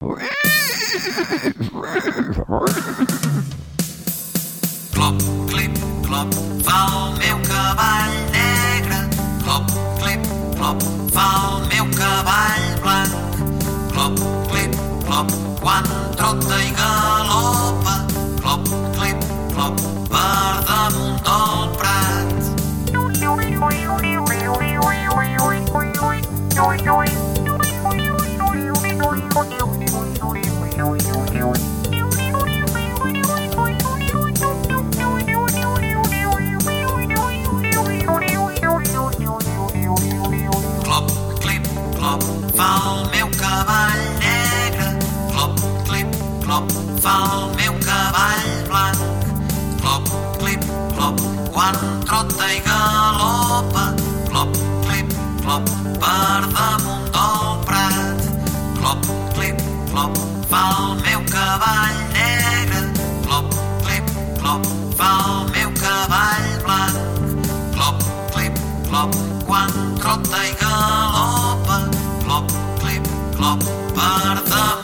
Clop, clip, clop, fa el meu cavall negre. Clop, clip, clop, fa el meu cavall blanc. Clop, clip, clop, quan trota i galopa. Clop, clip, clop, clop, fa el meu cavall blanc. Clop, clip, clop, quan trota i galopa. Clop, clip, clop, per damunt del prat. Clop, clip, clop, fa el meu cavall negre. Clop, clip, clop, fa el meu cavall blanc. Clop, clip, clop, quan trota i galopa. Clop, clip, clop, per damunt